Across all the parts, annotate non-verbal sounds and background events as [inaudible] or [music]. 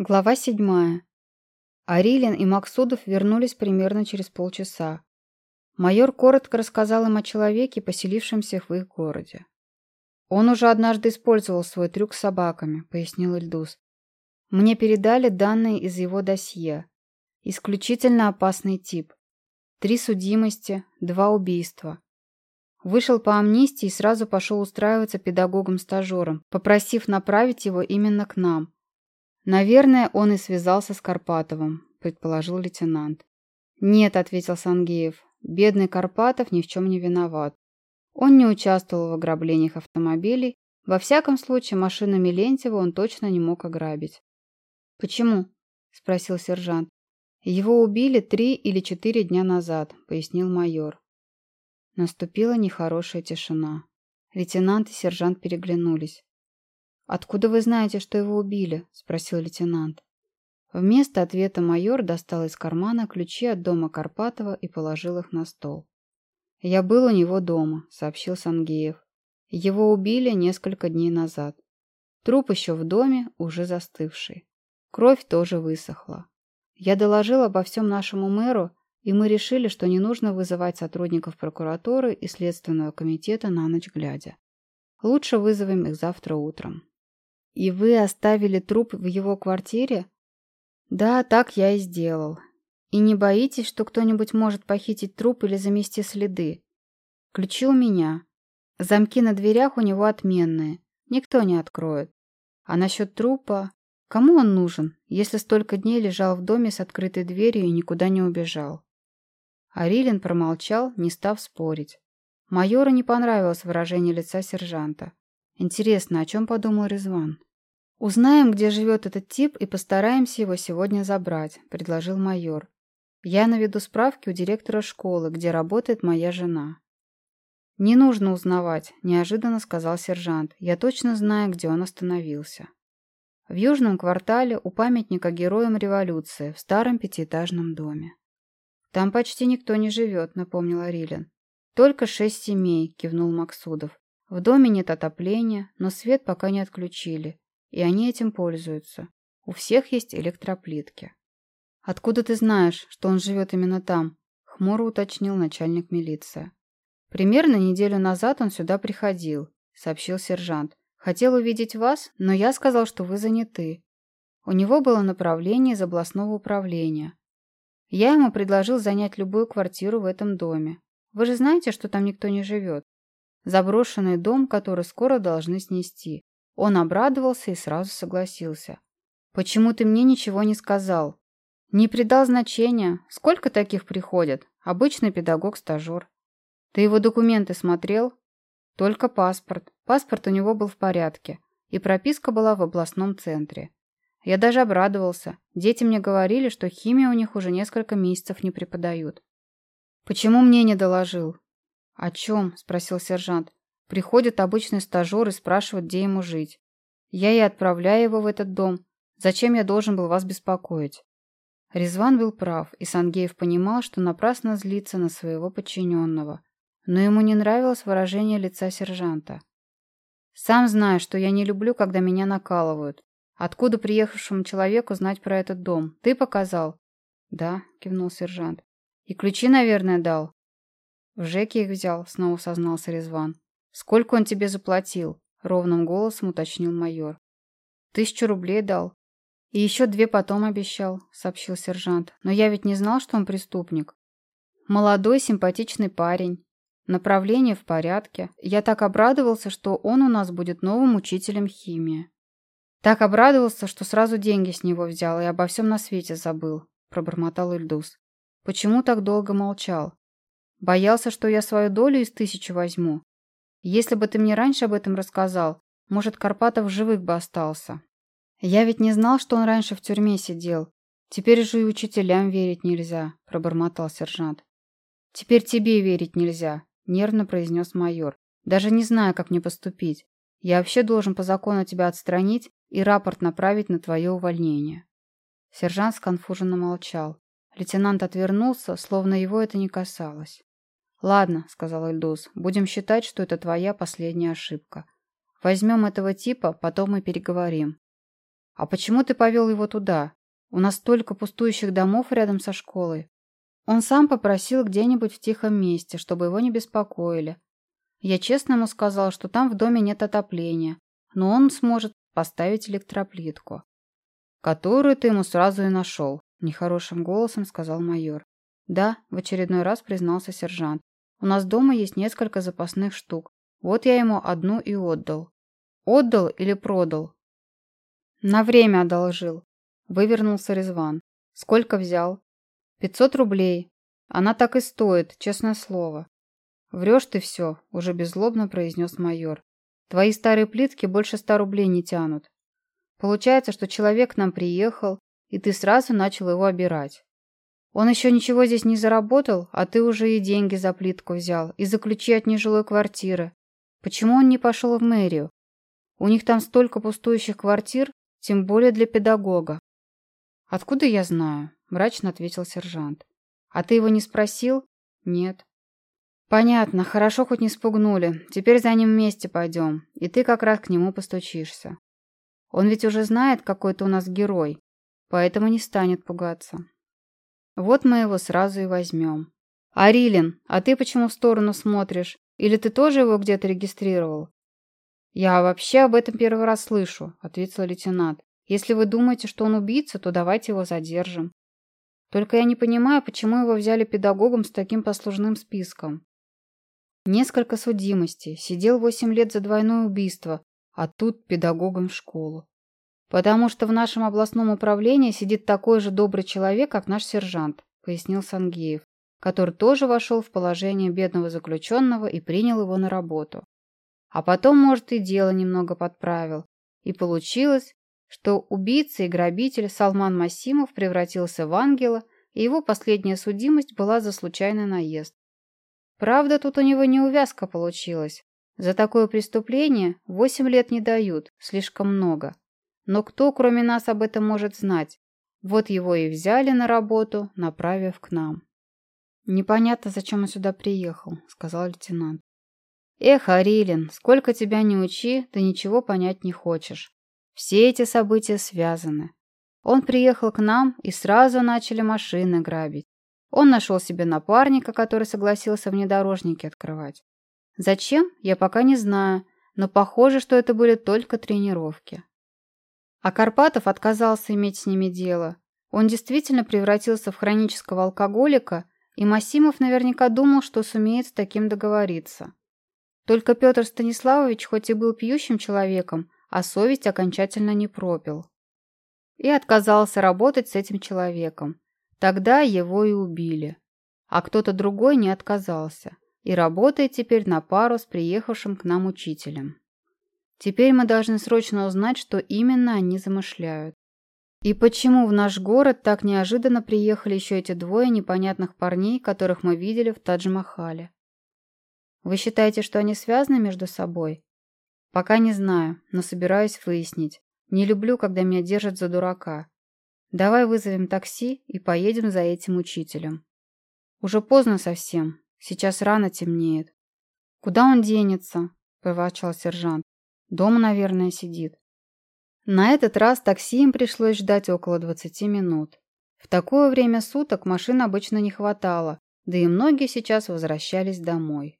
Глава седьмая. Арилин и Максудов вернулись примерно через полчаса. Майор коротко рассказал им о человеке, поселившемся в их городе. «Он уже однажды использовал свой трюк с собаками», — пояснил Ильдус. «Мне передали данные из его досье. Исключительно опасный тип. Три судимости, два убийства. Вышел по амнистии и сразу пошел устраиваться педагогом-стажером, попросив направить его именно к нам». «Наверное, он и связался с Карпатовым», — предположил лейтенант. «Нет», — ответил Сангеев, — «бедный Карпатов ни в чем не виноват. Он не участвовал в ограблениях автомобилей, во всяком случае машину Милентьева он точно не мог ограбить». «Почему?» — спросил сержант. «Его убили три или четыре дня назад», — пояснил майор. Наступила нехорошая тишина. Лейтенант и сержант переглянулись. «Откуда вы знаете, что его убили?» – спросил лейтенант. Вместо ответа майор достал из кармана ключи от дома Карпатова и положил их на стол. «Я был у него дома», – сообщил Сангеев. «Его убили несколько дней назад. Труп еще в доме, уже застывший. Кровь тоже высохла. Я доложил обо всем нашему мэру, и мы решили, что не нужно вызывать сотрудников прокуратуры и Следственного комитета на ночь глядя. Лучше вызовем их завтра утром. «И вы оставили труп в его квартире?» «Да, так я и сделал. И не боитесь, что кто-нибудь может похитить труп или замести следы? Ключи у меня. Замки на дверях у него отменные. Никто не откроет. А насчет трупа... Кому он нужен, если столько дней лежал в доме с открытой дверью и никуда не убежал?» Арилин промолчал, не став спорить. Майору не понравилось выражение лица сержанта. Интересно, о чем подумал Резван? «Узнаем, где живет этот тип, и постараемся его сегодня забрать», — предложил майор. «Я наведу справки у директора школы, где работает моя жена». «Не нужно узнавать», — неожиданно сказал сержант. «Я точно знаю, где он остановился». В южном квартале у памятника героям революции, в старом пятиэтажном доме. «Там почти никто не живет», — напомнил Арилин. «Только шесть семей», — кивнул Максудов. «В доме нет отопления, но свет пока не отключили. И они этим пользуются. У всех есть электроплитки. «Откуда ты знаешь, что он живет именно там?» — хмуро уточнил начальник милиции. «Примерно неделю назад он сюда приходил», — сообщил сержант. «Хотел увидеть вас, но я сказал, что вы заняты. У него было направление из областного управления. Я ему предложил занять любую квартиру в этом доме. Вы же знаете, что там никто не живет. Заброшенный дом, который скоро должны снести. Он обрадовался и сразу согласился. «Почему ты мне ничего не сказал?» «Не придал значения. Сколько таких приходят? Обычный педагог-стажер». «Ты его документы смотрел?» «Только паспорт. Паспорт у него был в порядке. И прописка была в областном центре. Я даже обрадовался. Дети мне говорили, что химия у них уже несколько месяцев не преподают». «Почему мне не доложил?» «О чем?» – спросил сержант. Приходит обычный стажер и спрашивает, где ему жить. Я и отправляю его в этот дом. Зачем я должен был вас беспокоить? Резван был прав, и Сангеев понимал, что напрасно злится на своего подчиненного. Но ему не нравилось выражение лица сержанта. «Сам знаешь, что я не люблю, когда меня накалывают. Откуда приехавшему человеку знать про этот дом? Ты показал?» «Да», — кивнул сержант. «И ключи, наверное, дал?» «В ЖЭКе их взял», — снова сознался Резван. «Сколько он тебе заплатил?» — ровным голосом уточнил майор. «Тысячу рублей дал. И еще две потом обещал», — сообщил сержант. «Но я ведь не знал, что он преступник. Молодой, симпатичный парень. Направление в порядке. Я так обрадовался, что он у нас будет новым учителем химии». «Так обрадовался, что сразу деньги с него взял и обо всем на свете забыл», — пробормотал Ильдус. «Почему так долго молчал? Боялся, что я свою долю из тысячи возьму. Если бы ты мне раньше об этом рассказал, может, Карпатов живых бы остался. Я ведь не знал, что он раньше в тюрьме сидел. Теперь же и учителям верить нельзя, пробормотал сержант. Теперь тебе верить нельзя, нервно произнес майор. Даже не знаю, как мне поступить. Я вообще должен по закону тебя отстранить и рапорт направить на твое увольнение. Сержант сконфуженно молчал. Лейтенант отвернулся, словно его это не касалось. «Ладно», — сказал Эльдус, — «будем считать, что это твоя последняя ошибка. Возьмем этого типа, потом мы переговорим». А почему ты повел его туда? У нас столько пустующих домов рядом со школой. Он сам попросил где-нибудь в тихом месте, чтобы его не беспокоили. Я честно ему сказал, что там в доме нет отопления, но он сможет поставить электроплитку. Которую ты ему сразу и нашел, нехорошим голосом сказал майор. Да, в очередной раз признался сержант. У нас дома есть несколько запасных штук. Вот я ему одну и отдал. Отдал или продал? На время одолжил. Вывернулся Резван. Сколько взял? Пятьсот рублей. Она так и стоит, честное слово. Врешь ты все, уже беззлобно произнес майор. Твои старые плитки больше ста рублей не тянут. Получается, что человек к нам приехал, и ты сразу начал его обирать. Он еще ничего здесь не заработал, а ты уже и деньги за плитку взял, и за ключи от нежилой квартиры. Почему он не пошел в мэрию? У них там столько пустующих квартир, тем более для педагога. «Откуда я знаю?» – мрачно ответил сержант. «А ты его не спросил?» «Нет». «Понятно, хорошо хоть не спугнули. Теперь за ним вместе пойдем, и ты как раз к нему постучишься. Он ведь уже знает, какой ты у нас герой, поэтому не станет пугаться. Вот мы его сразу и возьмем. Арилин, а ты почему в сторону смотришь? Или ты тоже его где-то регистрировал?» «Я вообще об этом первый раз слышу», — ответил лейтенант. Если вы думаете, что он убийца, то давайте его задержим. Только я не понимаю, почему его взяли педагогом с таким послужным списком. Несколько судимостей, сидел восемь лет за двойное убийство, а тут педагогом в школу. Потому что в нашем областном управлении сидит такой же добрый человек, как наш сержант, пояснил Сангеев, который тоже вошел в положение бедного заключенного и принял его на работу. А потом, может, и дело немного подправил. И получилось, что убийца и грабитель Салман Масимов превратился в ангела, и его последняя судимость была за случайный наезд. Правда, тут у него неувязка получилась. За такое преступление восемь лет не дают, слишком много. Но кто, кроме нас, об этом может знать? Вот его и взяли на работу, направив к нам. «Непонятно, зачем он сюда приехал», — сказал лейтенант. «Эх, Арилин, сколько тебя не учи, ты ничего понять не хочешь. Все эти события связаны. Он приехал к нам, и сразу начали машины грабить. Он нашел себе напарника, который согласился внедорожники открывать. Зачем, я пока не знаю, но похоже, что это были только тренировки. А Карпатов отказался иметь с ними дело. Он действительно превратился в хронического алкоголика, и Масимов наверняка думал, что сумеет с таким договориться. Только Петр Станиславович, хоть и был пьющим человеком, а совесть окончательно не пропил. И отказался работать с этим человеком. Тогда его и убили. А кто-то другой не отказался и работает теперь на пару с приехавшим к нам учителем. Теперь мы должны срочно узнать, что именно они замышляют. И почему в наш город так неожиданно приехали еще эти двое непонятных парней, которых мы видели в Тадж-Махале? Вы считаете, что они связаны между собой? Пока не знаю, но собираюсь выяснить. Не люблю, когда меня держат за дурака. Давай вызовем такси и поедем за этим учителем. Уже поздно совсем. Сейчас рано темнеет. Куда он денется? Проворчал сержант. Дома, наверное, сидит. На этот раз такси им пришлось ждать около 20 минут. В такое время суток машин обычно не хватало, да и многие сейчас возвращались домой.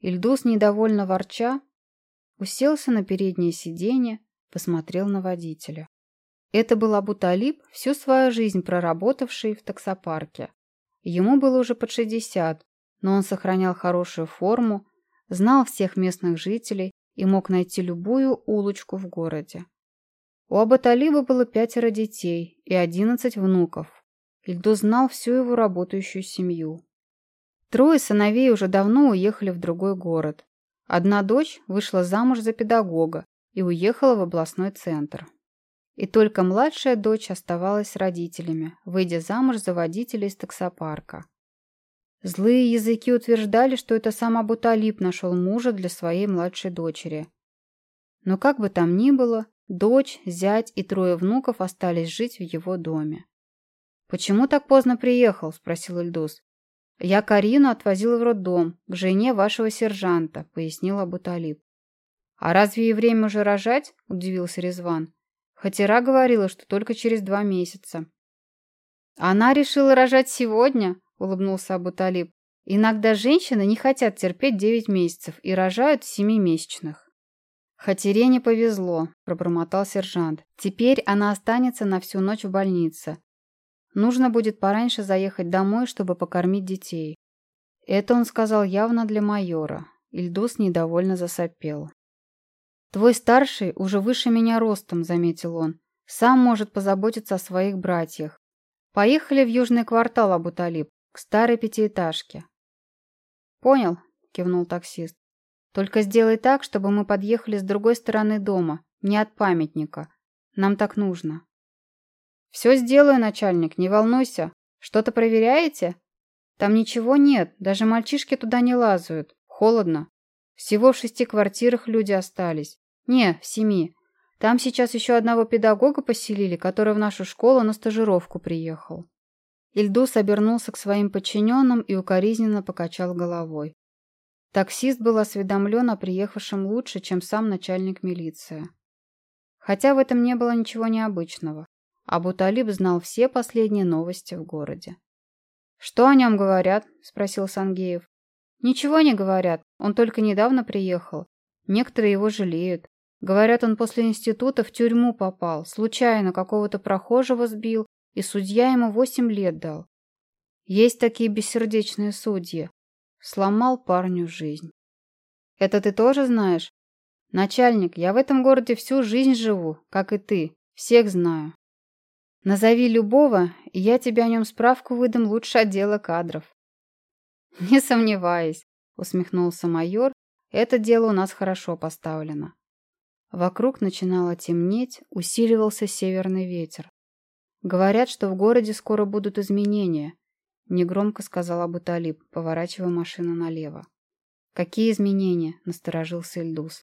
Ильдус, недовольно ворча, Уселся на переднее сиденье, посмотрел на водителя. Это был Абуталиб, всю свою жизнь проработавший в таксопарке. Ему было уже под 60, но он сохранял хорошую форму, знал всех местных жителей и мог найти любую улочку в городе. У Абуталиба было пятеро детей и одиннадцать внуков. Ильдо знал всю его работающую семью. Трое сыновей уже давно уехали в другой город, Одна дочь вышла замуж за педагога и уехала в областной центр. И только младшая дочь оставалась с родителями, выйдя замуж за водителя из таксопарка. Злые языки утверждали, что это сам Абуталип нашел мужа для своей младшей дочери. Но как бы там ни было, дочь, зять и трое внуков остались жить в его доме. «Почему так поздно приехал?» – спросил Ильдус. «Я Карину отвозил в роддом, к жене вашего сержанта», — пояснил Абуталиб. «А разве ей время уже рожать?» — удивился Резван. Хатира говорила, что только через два месяца. Она решила рожать сегодня, улыбнулся Абуталиб. Иногда женщины не хотят терпеть девять месяцев и рожают семимесячных. Хатире не повезло, пробормотал сержант. Теперь она останется на всю ночь в больнице. Нужно будет пораньше заехать домой, чтобы покормить детей. Это он сказал явно для майора. Ильдус недовольно засопел. «Твой старший уже выше меня ростом», — заметил он. «Сам может позаботиться о своих братьях. Поехали в южный квартал Абуталиб, к старой пятиэтажке». «Понял», — кивнул таксист. «Только сделай так, чтобы мы подъехали с другой стороны дома, не от памятника. Нам так нужно». «Все сделаю, начальник, не волнуйся. Что-то проверяете?» «Там ничего нет, даже мальчишки туда не лазают. Холодно. Всего в шести квартирах люди остались. Не, в семи. Там сейчас еще одного педагога поселили, который в нашу школу на стажировку приехал. Ильдус обернулся к своим подчиненным и укоризненно покачал головой. Таксист был осведомлен о приехавшем лучше, чем сам начальник милиции. Хотя в этом не было ничего необычного. Абуталиб знал все последние новости в городе. «Что о нем говорят?» – спросил Сангеев. «Ничего не говорят. Он только недавно приехал. Некоторые его жалеют. Говорят, он после института в тюрьму попал, случайно какого-то прохожего сбил, и судья ему восемь лет дал. Есть такие бессердечные судьи. Сломал парню жизнь. Это ты тоже знаешь? Начальник, я в этом городе всю жизнь живу, как и ты. Всех знаю. Назови любого, и я тебе о нем справку выдам лучше отдела кадров. [laughs] Не сомневаюсь, усмехнулся майор. Это дело у нас хорошо поставлено. Вокруг начинало темнеть, усиливался северный ветер. «Говорят, что в городе скоро будут изменения», — негромко сказал Абуталиб, поворачивая машину налево. «Какие изменения?» — насторожился Ильдус.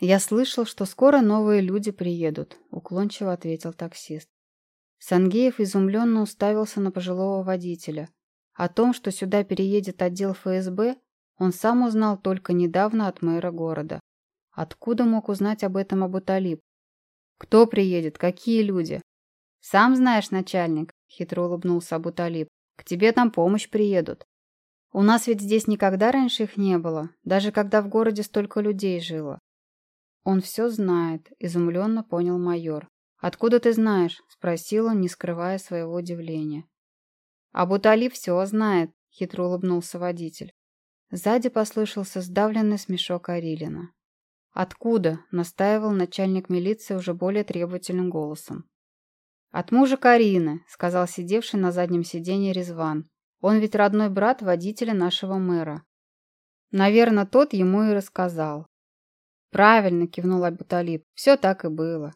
«Я слышал, что скоро новые люди приедут», — уклончиво ответил таксист. Сангеев изумленно уставился на пожилого водителя. О том, что сюда переедет отдел ФСБ, он сам узнал только недавно от мэра города. Откуда мог узнать об этом Абуталиб? Кто приедет? Какие люди? Сам знаешь, начальник, хитро улыбнулся Абуталиб. К тебе там помощь приедут. У нас ведь здесь никогда раньше их не было, даже когда в городе столько людей жило. Он все знает, изумленно понял майор. «Откуда ты знаешь?» – спросил он, не скрывая своего удивления. «Абуталиб все знает», – хитро улыбнулся водитель. Сзади послышался сдавленный смешок Арилина. «Откуда?» – настаивал начальник милиции уже более требовательным голосом. «От мужа Карины», – сказал сидевший на заднем сиденье Резван. «Он ведь родной брат водителя нашего мэра». Наверное, тот ему и рассказал. «Правильно», – кивнул Абуталиб. «Все так и было».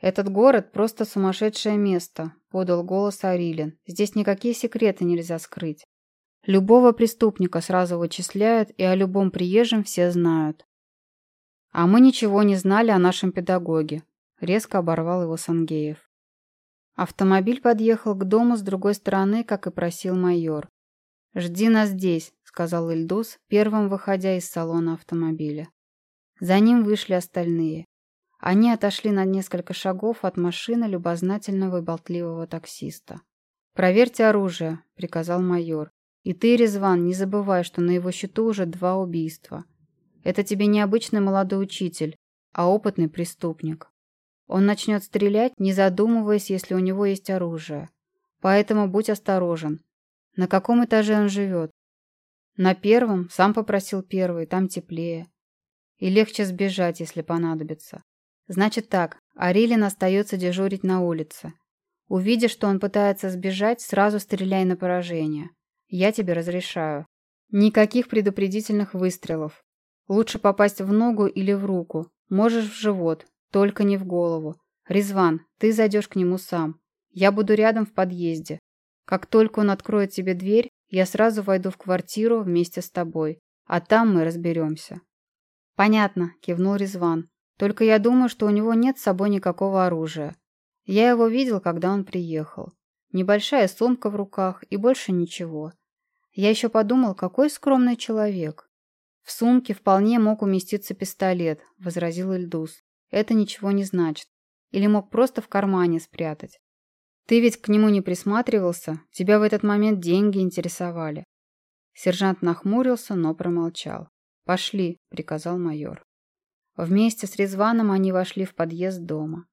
«Этот город – просто сумасшедшее место», – подал голос Арилин. «Здесь никакие секреты нельзя скрыть. Любого преступника сразу вычисляют, и о любом приезжем все знают. «А мы ничего не знали о нашем педагоге», — резко оборвал его Сангеев. Автомобиль подъехал к дому с другой стороны, как и просил майор. «Жди нас здесь», — сказал Ильдус, первым выходя из салона автомобиля. За ним вышли остальные. Они отошли на несколько шагов от машины любознательного и болтливого таксиста. «Проверьте оружие», — приказал майор. «И ты, Резван, не забывай, что на его счету уже два убийства. Это тебе не обычный молодой учитель, а опытный преступник. Он начнет стрелять, не задумываясь, если у него есть оружие. Поэтому будь осторожен. На каком этаже он живет? На первом, сам попросил первый, там теплее. И легче сбежать, если понадобится. Значит так, Арилин остается дежурить на улице. Увидишь, что он пытается сбежать, сразу стреляй на поражение. Я тебе разрешаю. Никаких предупредительных выстрелов. Лучше попасть в ногу или в руку. Можешь в живот, только не в голову. Резван, ты зайдешь к нему сам. Я буду рядом в подъезде. Как только он откроет тебе дверь, я сразу войду в квартиру вместе с тобой. А там мы разберемся. Понятно, кивнул Резван. Только я думаю, что у него нет с собой никакого оружия. Я его видел, когда он приехал. Небольшая сумка в руках и больше ничего. Я еще подумал, какой скромный человек. «В сумке вполне мог уместиться пистолет», — возразил Ильдус. «Это ничего не значит. Или мог просто в кармане спрятать? Ты ведь к нему не присматривался, тебя в этот момент деньги интересовали. Сержант нахмурился, но промолчал. «Пошли», — приказал майор. Вместе с Резваном они вошли в подъезд дома.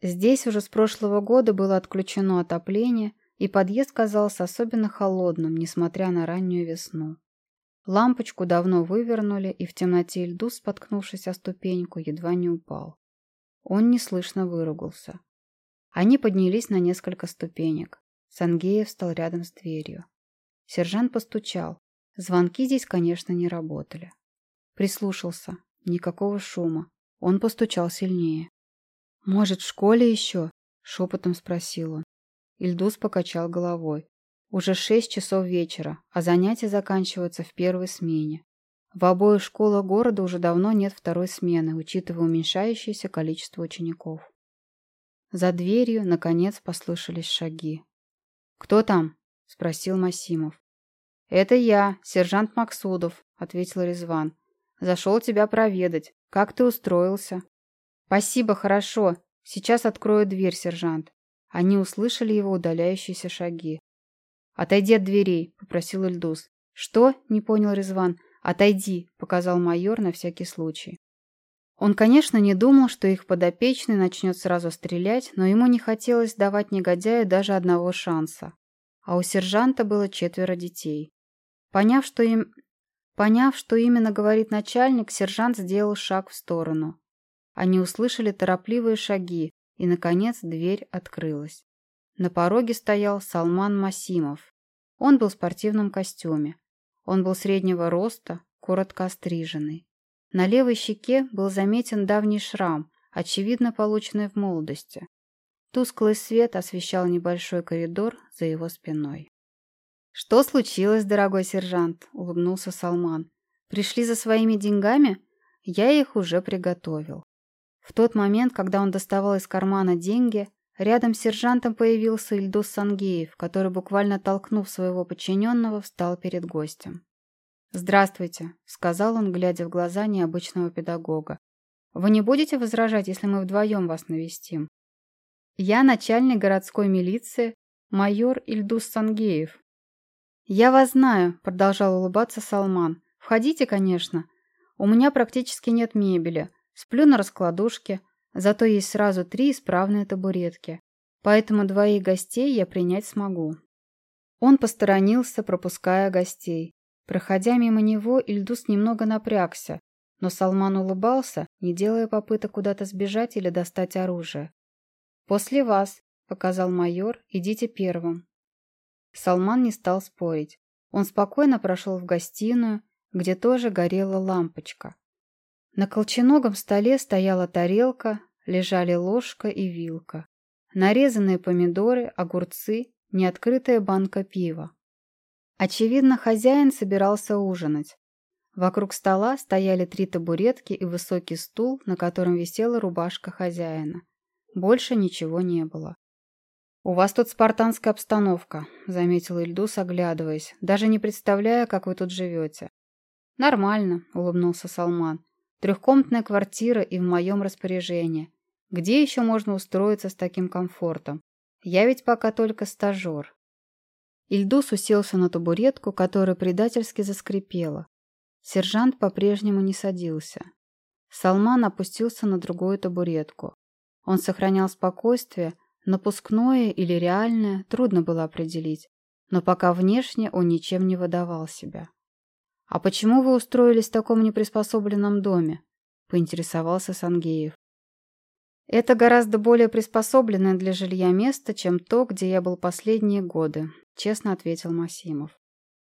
Здесь уже с прошлого года было отключено отопление, и подъезд казался особенно холодным, несмотря на раннюю весну. Лампочку давно вывернули, и в темноте льду, споткнувшись о ступеньку, едва не упал. Он неслышно выругался. Они поднялись на несколько ступенек. Сангеев встал рядом с дверью. Сержант постучал. Звонки здесь, конечно, не работали. Прислушался. Никакого шума. Он постучал сильнее. «Может, в школе еще?» — шепотом спросил он. Ильдус покачал головой. Уже шесть часов вечера, а занятия заканчиваются в первой смене. В обоих школах города уже давно нет второй смены, учитывая уменьшающееся количество учеников. За дверью, наконец, послышались шаги. «Кто там?» — спросил Масимов. «Это я, сержант Максудов», — ответил Резван. «Зашел тебя проведать. Как ты устроился?» «Спасибо, хорошо. Сейчас открою дверь, сержант». Они услышали его удаляющиеся шаги. «Отойди от дверей», — попросил Ильдус. «Что?» — не понял Резван. «Отойди», — показал майор на всякий случай. Он, конечно, не думал, что их подопечный начнет сразу стрелять, но ему не хотелось давать негодяю даже одного шанса. А у сержанта было четверо детей. Поняв, что им... Поняв, что именно говорит начальник, сержант сделал шаг в сторону. Они услышали торопливые шаги, и, наконец, дверь открылась. На пороге стоял Салман Масимов. Он был в спортивном костюме. Он был среднего роста, коротко остриженный. На левой щеке был заметен давний шрам, очевидно полученный в молодости. Тусклый свет освещал небольшой коридор за его спиной. «Что случилось, дорогой сержант?» — улыбнулся Салман. «Пришли за своими деньгами? Я их уже приготовил». В тот момент, когда он доставал из кармана деньги, рядом с сержантом появился Ильдус Сангеев, который, буквально толкнув своего подчиненного, встал перед гостем. «Здравствуйте», — сказал он, глядя в глаза необычного педагога. «Вы не будете возражать, если мы вдвоем вас навестим?» «Я начальник городской милиции, майор Ильдус Сангеев». «Я вас знаю», — продолжал улыбаться Салман. «Входите, конечно. У меня практически нет мебели. Сплю на раскладушке, зато есть сразу три исправные табуретки. Поэтому двоих гостей я принять смогу». Он посторонился, пропуская гостей. Проходя мимо него, Ильдус немного напрягся, но Салман улыбался, не делая попыток куда-то сбежать или достать оружие. «После вас», — показал майор, — «идите первым». Салман не стал спорить. Он спокойно прошел в гостиную, где тоже горела лампочка. На колченогом столе стояла тарелка, лежали ложка и вилка. Нарезанные помидоры, огурцы, неоткрытая банка пива. Очевидно, хозяин собирался ужинать. Вокруг стола стояли три табуретки и высокий стул, на котором висела рубашка хозяина. Больше ничего не было. «У вас тут спартанская обстановка», — заметил Ильдус, оглядываясь, даже не представляя, как вы тут живете. «Нормально», — улыбнулся Салман. «Трехкомнатная квартира и в моем распоряжении. Где еще можно устроиться с таким комфортом? Я ведь пока только стажер». Ильдус уселся на табуретку, которая предательски заскрипела. Сержант по-прежнему не садился. Салман опустился на другую табуретку. Он сохранял спокойствие, напускное или реальное трудно было определить, но пока внешне он ничем не выдавал себя. «А почему вы устроились в таком неприспособленном доме?» — поинтересовался Сангеев. «Это гораздо более приспособленное для жилья место, чем то, где я был последние годы», — честно ответил Масимов.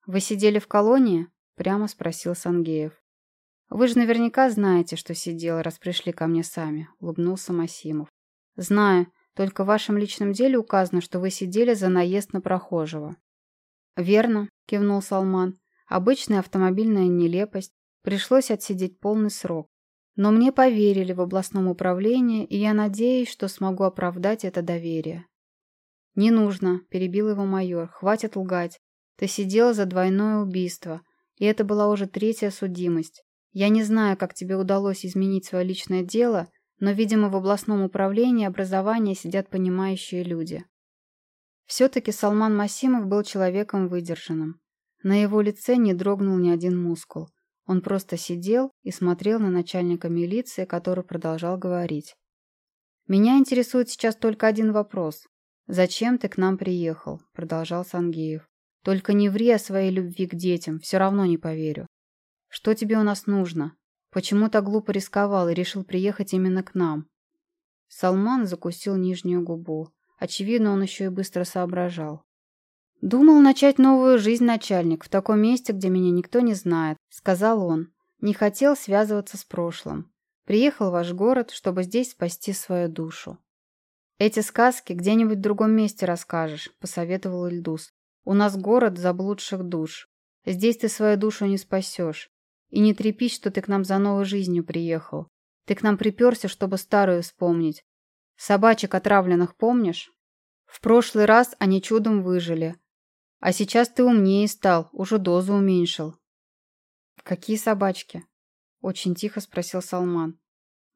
«Вы сидели в колонии?» — прямо спросил Сангеев. «Вы же наверняка знаете, что сидел, раз пришли ко мне сами», — улыбнулся Масимов. «Знаю, только в вашем личном деле указано, что вы сидели за наезд на прохожего». «Верно», — кивнул Салман. «Обычная автомобильная нелепость. Пришлось отсидеть полный срок. Но мне поверили в областном управлении, и я надеюсь, что смогу оправдать это доверие. «Не нужно», — перебил его майор, — «хватит лгать. Ты сидел за двойное убийство, и это была уже третья судимость. Я не знаю, как тебе удалось изменить свое личное дело, но, видимо, в областном управлении образования сидят понимающие люди. Все-таки Салман Масимов был человеком выдержанным. На его лице не дрогнул ни один мускул. Он просто сидел и смотрел на начальника милиции, который продолжал говорить. «Меня интересует сейчас только один вопрос. Зачем ты к нам приехал?» – продолжал Сангеев. «Только не ври о своей любви к детям, все равно не поверю. Что тебе у нас нужно? Почему так глупо рисковал и решил приехать именно к нам?» Салман закусил нижнюю губу. Очевидно, он еще и быстро соображал. «Думал начать новую жизнь, начальник, в таком месте, где меня никто не знает», — сказал он. «Не хотел связываться с прошлым. Приехал в ваш город, чтобы здесь спасти свою душу». «Эти сказки где-нибудь в другом месте расскажешь», — посоветовал Ильдус. «У нас город заблудших душ. Здесь ты свою душу не спасешь. И не трепись, что ты к нам за новой жизнью приехал. Ты к нам приперся, чтобы старую вспомнить. Собачек отравленных помнишь? В прошлый раз они чудом выжили. А сейчас ты умнее стал, уже дозу уменьшил. Какие собачки? Очень тихо спросил Салман.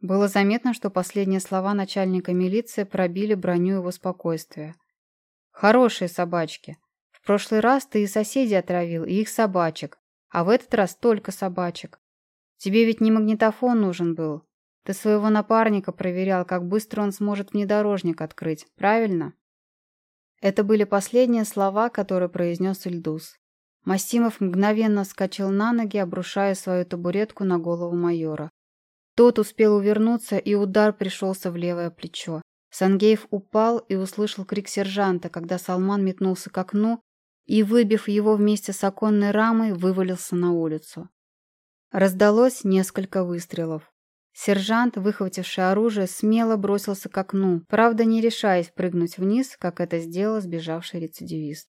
Было заметно, что последние слова начальника милиции пробили броню его спокойствия. Хорошие собачки. В прошлый раз ты и соседей отравил, и их собачек. А в этот раз только собачек. Тебе ведь не магнитофон нужен был. Ты своего напарника проверял, как быстро он сможет внедорожник открыть, правильно? Это были последние слова, которые произнес Ильдус. Массимов мгновенно вскочил на ноги, обрушая свою табуретку на голову майора. Тот успел увернуться, и удар пришелся в левое плечо. Сангеев упал и услышал крик сержанта, когда Салман метнулся к окну и, выбив его вместе с оконной рамой, вывалился на улицу. Раздалось несколько выстрелов. Сержант, выхвативший оружие, смело бросился к окну, правда не решаясь прыгнуть вниз, как это сделал сбежавший рецидивист.